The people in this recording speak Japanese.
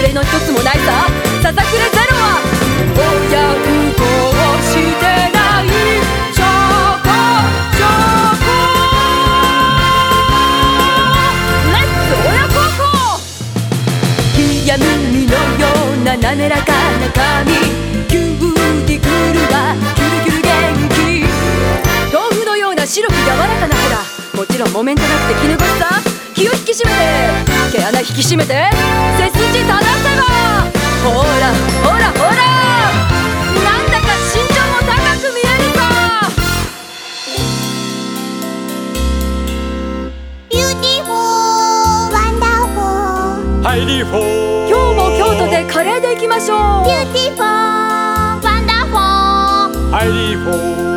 くれの一つもないさ。ささくれゼロは親うな滑らかな髪キューティクルはキュルキュル元気豆腐のような白く柔らかな肌もちろん木綿じゃなくて絹ごしさ。気を引き締めて。毛穴引き締めて。背筋正ほらほらほら。なんだか身長も高く見えるさ beautiful wonderful ハイリーフォー。今日も京都で華麗でいきましょう。 beautiful wonderful ハイリーフォー